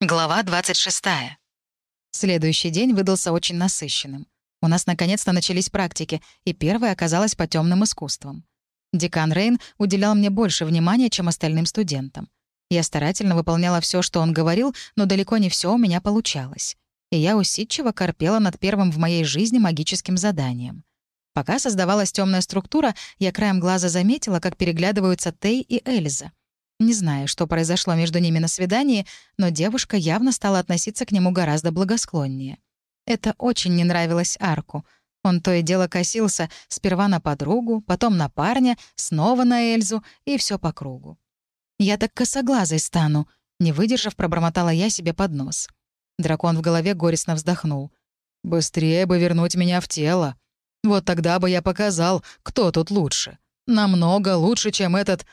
Глава 26. Следующий день выдался очень насыщенным. У нас наконец-то начались практики, и первая оказалась по темным искусствам. Декан Рейн уделял мне больше внимания, чем остальным студентам. Я старательно выполняла все, что он говорил, но далеко не все у меня получалось. И я усидчиво корпела над первым в моей жизни магическим заданием. Пока создавалась темная структура, я краем глаза заметила, как переглядываются Тей и Эльза. Не знаю, что произошло между ними на свидании, но девушка явно стала относиться к нему гораздо благосклоннее. Это очень не нравилось Арку. Он то и дело косился сперва на подругу, потом на парня, снова на Эльзу и все по кругу. «Я так косоглазой стану», — не выдержав, пробормотала я себе под нос. Дракон в голове горестно вздохнул. «Быстрее бы вернуть меня в тело. Вот тогда бы я показал, кто тут лучше. Намного лучше, чем этот...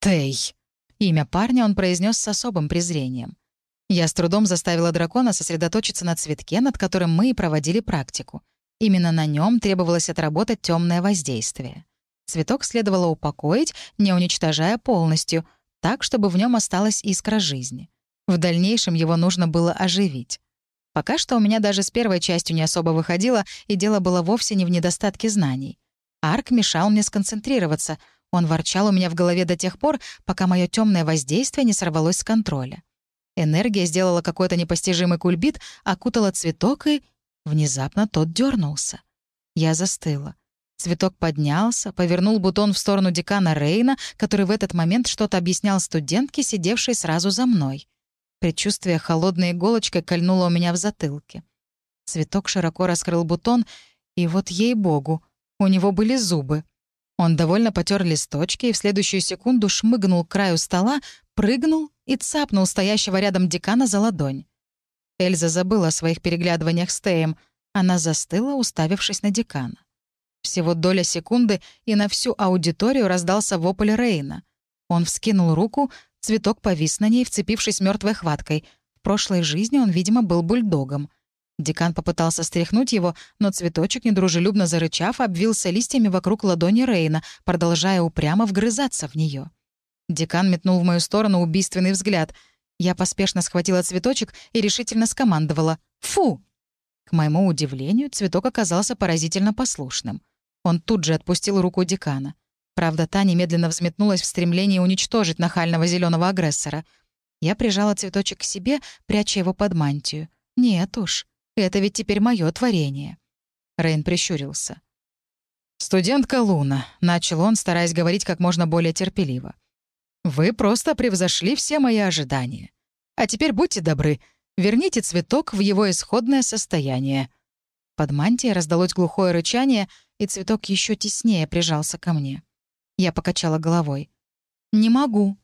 Тей». Имя парня он произнес с особым презрением. Я с трудом заставила дракона сосредоточиться на цветке, над которым мы и проводили практику. Именно на нем требовалось отработать темное воздействие. Цветок следовало упокоить, не уничтожая полностью, так, чтобы в нем осталась искра жизни. В дальнейшем его нужно было оживить. Пока что у меня даже с первой частью не особо выходило, и дело было вовсе не в недостатке знаний. Арк мешал мне сконцентрироваться — он ворчал у меня в голове до тех пор, пока мое темное воздействие не сорвалось с контроля. Энергия сделала какой-то непостижимый кульбит, окутала цветок и... Внезапно тот дернулся. Я застыла. Цветок поднялся, повернул бутон в сторону декана Рейна, который в этот момент что-то объяснял студентке, сидевшей сразу за мной. Предчувствие холодной иголочкой кольнуло у меня в затылке. Цветок широко раскрыл бутон, и вот ей-богу, у него были зубы. Он довольно потер листочки и в следующую секунду шмыгнул к краю стола, прыгнул и цапнул стоящего рядом декана за ладонь. Эльза забыла о своих переглядываниях с Теем. Она застыла, уставившись на декана. Всего доля секунды, и на всю аудиторию раздался вопль Рейна. Он вскинул руку, цветок повис на ней, вцепившись мертвой хваткой. В прошлой жизни он, видимо, был бульдогом. Декан попытался стряхнуть его, но цветочек, недружелюбно зарычав, обвился листьями вокруг ладони Рейна, продолжая упрямо вгрызаться в нее. Декан метнул в мою сторону убийственный взгляд. Я поспешно схватила цветочек и решительно скомандовала «Фу!». К моему удивлению, цветок оказался поразительно послушным. Он тут же отпустил руку декана. Правда, та немедленно взметнулась в стремлении уничтожить нахального зеленого агрессора. Я прижала цветочек к себе, пряча его под мантию. Нет уж. Это ведь теперь мое творение». Рейн прищурился. «Студентка Луна», — начал он, стараясь говорить как можно более терпеливо. «Вы просто превзошли все мои ожидания. А теперь будьте добры, верните цветок в его исходное состояние». Под мантией раздалось глухое рычание, и цветок еще теснее прижался ко мне. Я покачала головой. «Не могу».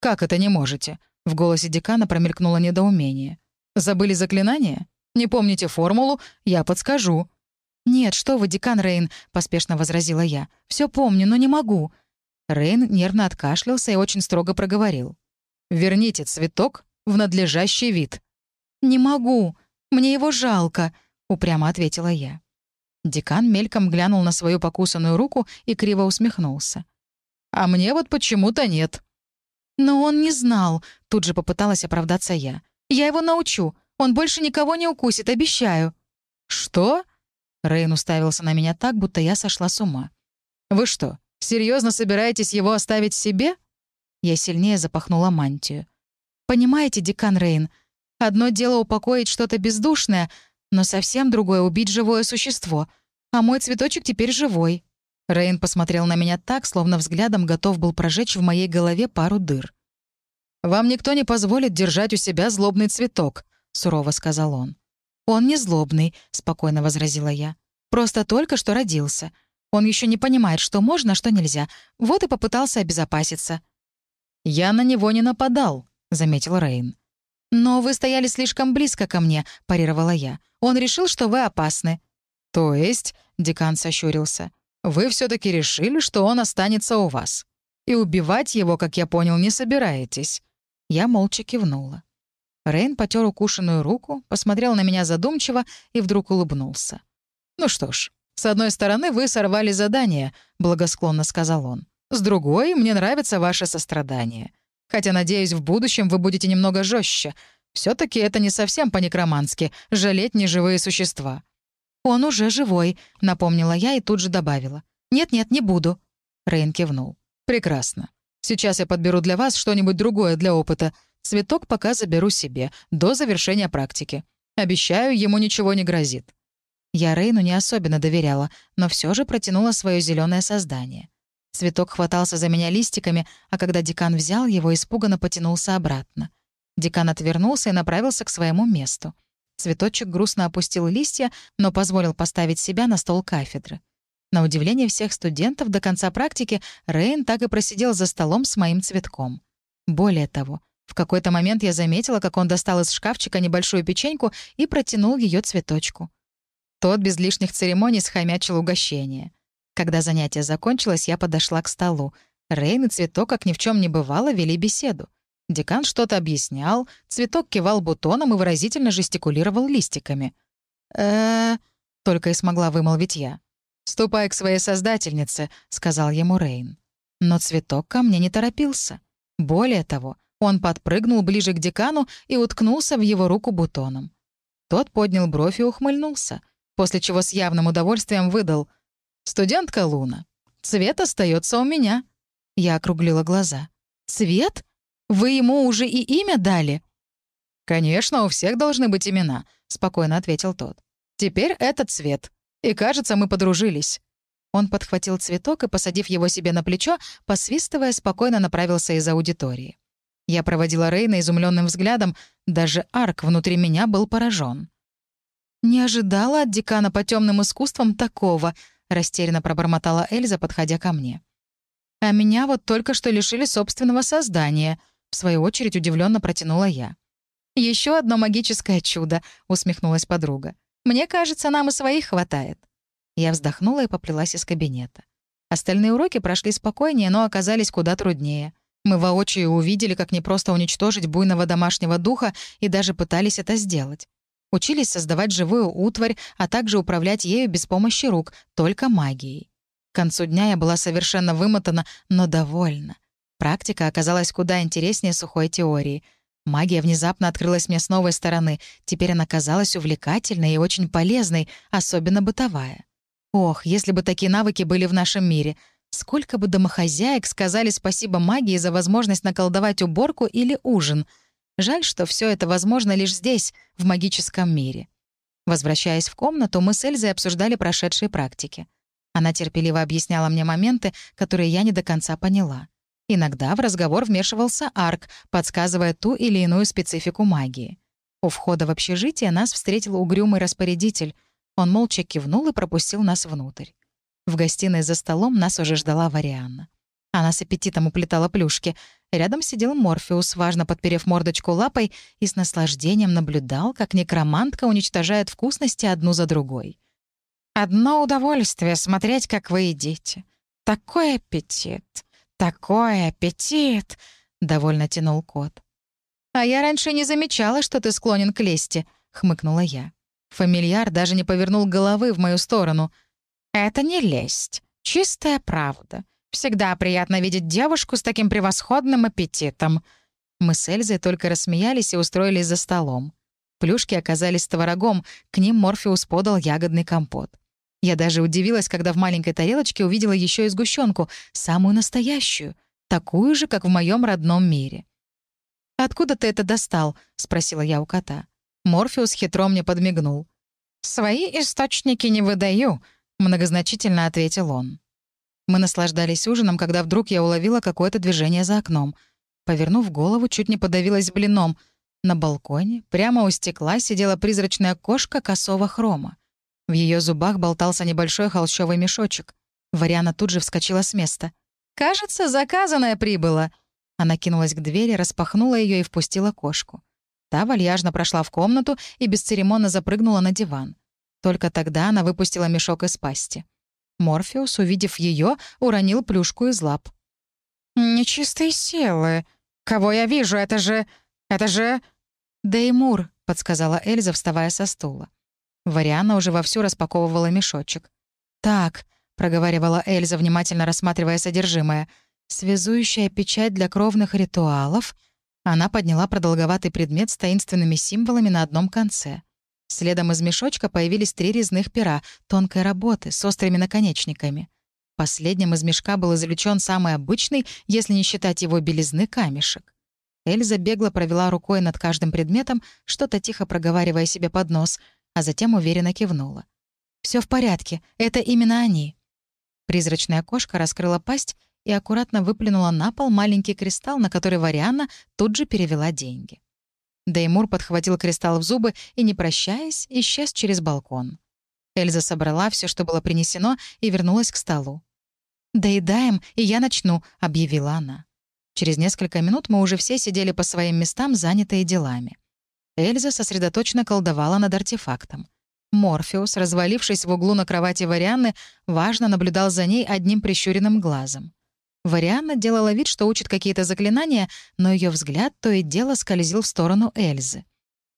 «Как это не можете?» В голосе декана промелькнуло недоумение. «Забыли заклинание?» Не помните формулу? Я подскажу». «Нет, что вы, декан Рейн», — поспешно возразила я. Все помню, но не могу». Рейн нервно откашлялся и очень строго проговорил. «Верните цветок в надлежащий вид». «Не могу. Мне его жалко», — упрямо ответила я. Декан мельком глянул на свою покусанную руку и криво усмехнулся. «А мне вот почему-то нет». «Но он не знал», — тут же попыталась оправдаться я. «Я его научу. Он больше никого не укусит, обещаю». «Что?» Рейн уставился на меня так, будто я сошла с ума. «Вы что, серьезно собираетесь его оставить себе?» Я сильнее запахнула мантию. «Понимаете, декан Рейн, одно дело упокоить что-то бездушное, но совсем другое — убить живое существо. А мой цветочек теперь живой». Рейн посмотрел на меня так, словно взглядом готов был прожечь в моей голове пару дыр. «Вам никто не позволит держать у себя злобный цветок», — сурово сказал он. «Он не злобный», — спокойно возразила я. «Просто только что родился. Он еще не понимает, что можно, а что нельзя. Вот и попытался обезопаситься». «Я на него не нападал», — заметил Рейн. «Но вы стояли слишком близко ко мне», — парировала я. «Он решил, что вы опасны». «То есть», — декан сощурился, «вы все таки решили, что он останется у вас. И убивать его, как я понял, не собираетесь». Я молча кивнула. Рейн потер укушенную руку, посмотрел на меня задумчиво и вдруг улыбнулся. «Ну что ж, с одной стороны, вы сорвали задание», — благосклонно сказал он. «С другой, мне нравится ваше сострадание. Хотя, надеюсь, в будущем вы будете немного жестче. все таки это не совсем по-некромански — жалеть неживые существа». «Он уже живой», — напомнила я и тут же добавила. «Нет-нет, не буду». Рейн кивнул. «Прекрасно. Сейчас я подберу для вас что-нибудь другое для опыта. Цветок пока заберу себе, до завершения практики. Обещаю, ему ничего не грозит». Я Рейну не особенно доверяла, но все же протянула свое зеленое создание. Цветок хватался за меня листиками, а когда декан взял его, испуганно потянулся обратно. Декан отвернулся и направился к своему месту. Цветочек грустно опустил листья, но позволил поставить себя на стол кафедры. На удивление всех студентов до конца практики Рейн так и просидел за столом с моим цветком. Более того, в какой-то момент я заметила, как он достал из шкафчика небольшую печеньку и протянул ее цветочку. Тот без лишних церемоний схомячил угощение. Когда занятие закончилось, я подошла к столу. Рейн и цветок, как ни в чем не бывало, вели беседу. Декан что-то объяснял, цветок кивал бутоном и выразительно жестикулировал листиками. э только и смогла вымолвить я. «Ступай к своей создательнице», — сказал ему Рейн. Но цветок ко мне не торопился. Более того, он подпрыгнул ближе к декану и уткнулся в его руку бутоном. Тот поднял бровь и ухмыльнулся, после чего с явным удовольствием выдал «Студентка Луна, цвет остается у меня». Я округлила глаза. «Цвет? Вы ему уже и имя дали?» «Конечно, у всех должны быть имена», — спокойно ответил тот. «Теперь этот цвет. И, кажется, мы подружились». Он подхватил цветок и, посадив его себе на плечо, посвистывая, спокойно направился из аудитории. Я проводила Рейна изумленным взглядом, даже Арк внутри меня был поражен. «Не ожидала от декана по темным искусствам такого», — растерянно пробормотала Эльза, подходя ко мне. «А меня вот только что лишили собственного создания», — в свою очередь удивленно протянула я. Еще одно магическое чудо», — усмехнулась подруга. «Мне кажется, нам и своих хватает». Я вздохнула и поплелась из кабинета. Остальные уроки прошли спокойнее, но оказались куда труднее. Мы воочию увидели, как непросто уничтожить буйного домашнего духа и даже пытались это сделать. Учились создавать живую утварь, а также управлять ею без помощи рук, только магией. К концу дня я была совершенно вымотана, но довольна. Практика оказалась куда интереснее сухой теории. Магия внезапно открылась мне с новой стороны. Теперь она казалась увлекательной и очень полезной, особенно бытовая. Ох, если бы такие навыки были в нашем мире. Сколько бы домохозяек сказали спасибо магии за возможность наколдовать уборку или ужин. Жаль, что все это возможно лишь здесь, в магическом мире. Возвращаясь в комнату, мы с Эльзой обсуждали прошедшие практики. Она терпеливо объясняла мне моменты, которые я не до конца поняла. Иногда в разговор вмешивался Арк, подсказывая ту или иную специфику магии. У входа в общежитие нас встретил угрюмый распорядитель. Он молча кивнул и пропустил нас внутрь. В гостиной за столом нас уже ждала Варианна. Она с аппетитом уплетала плюшки. Рядом сидел Морфеус, важно подперев мордочку лапой, и с наслаждением наблюдал, как некромантка уничтожает вкусности одну за другой. «Одно удовольствие смотреть, как вы едите. Такой аппетит! Такой аппетит!» — довольно тянул кот. «А я раньше не замечала, что ты склонен к лести», — хмыкнула я. Фамильяр даже не повернул головы в мою сторону. «Это не лесть. Чистая правда. Всегда приятно видеть девушку с таким превосходным аппетитом». Мы с Эльзой только рассмеялись и устроились за столом. Плюшки оказались творогом, к ним Морфеус подал ягодный компот. Я даже удивилась, когда в маленькой тарелочке увидела еще и сгущенку, самую настоящую, такую же, как в моем родном мире. «Откуда ты это достал?» — спросила я у кота. Морфеус хитро мне подмигнул. «Свои источники не выдаю», — многозначительно ответил он. Мы наслаждались ужином, когда вдруг я уловила какое-то движение за окном. Повернув голову, чуть не подавилась блином. На балконе, прямо у стекла, сидела призрачная кошка косого хрома. В ее зубах болтался небольшой холщовый мешочек. Вариана тут же вскочила с места. «Кажется, заказанная прибыла!» Она кинулась к двери, распахнула ее и впустила кошку. Та вальяжно прошла в комнату и бесцеремонно запрыгнула на диван. Только тогда она выпустила мешок из пасти. Морфеус, увидев ее, уронил плюшку из лап. «Нечистые силы. Кого я вижу? Это же... Это же...» «Деймур», — подсказала Эльза, вставая со стула. Вариана уже вовсю распаковывала мешочек. «Так», — проговаривала Эльза, внимательно рассматривая содержимое, «связующая печать для кровных ритуалов, Она подняла продолговатый предмет с таинственными символами на одном конце. Следом из мешочка появились три резных пера тонкой работы с острыми наконечниками. Последним из мешка был извлечен самый обычный, если не считать его белизны, камешек. Эльза бегло провела рукой над каждым предметом, что-то тихо проговаривая себе под нос, а затем уверенно кивнула. Все в порядке, это именно они». Призрачная кошка раскрыла пасть и аккуратно выплюнула на пол маленький кристалл, на который Варианна тут же перевела деньги. Деймур подхватил кристалл в зубы и, не прощаясь, исчез через балкон. Эльза собрала все, что было принесено, и вернулась к столу. «Доедаем, и я начну», — объявила она. Через несколько минут мы уже все сидели по своим местам, занятые делами. Эльза сосредоточенно колдовала над артефактом. Морфеус, развалившись в углу на кровати Варианны, важно наблюдал за ней одним прищуренным глазом. Варианна делала вид, что учит какие-то заклинания, но ее взгляд то и дело скользил в сторону Эльзы.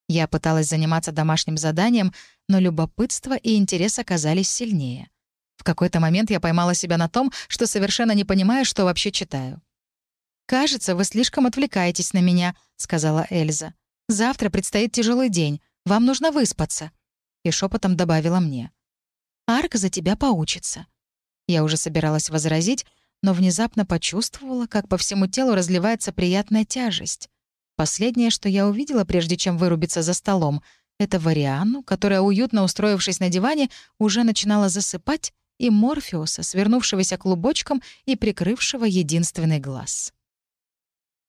Я пыталась заниматься домашним заданием, но любопытство и интерес оказались сильнее. В какой-то момент я поймала себя на том, что совершенно не понимаю, что вообще читаю. «Кажется, вы слишком отвлекаетесь на меня», — сказала Эльза. «Завтра предстоит тяжелый день. Вам нужно выспаться». И шепотом добавила мне. «Арк за тебя поучится». Я уже собиралась возразить, но внезапно почувствовала, как по всему телу разливается приятная тяжесть. Последнее, что я увидела, прежде чем вырубиться за столом, это Варианну, которая, уютно устроившись на диване, уже начинала засыпать, и Морфеуса, свернувшегося клубочком и прикрывшего единственный глаз.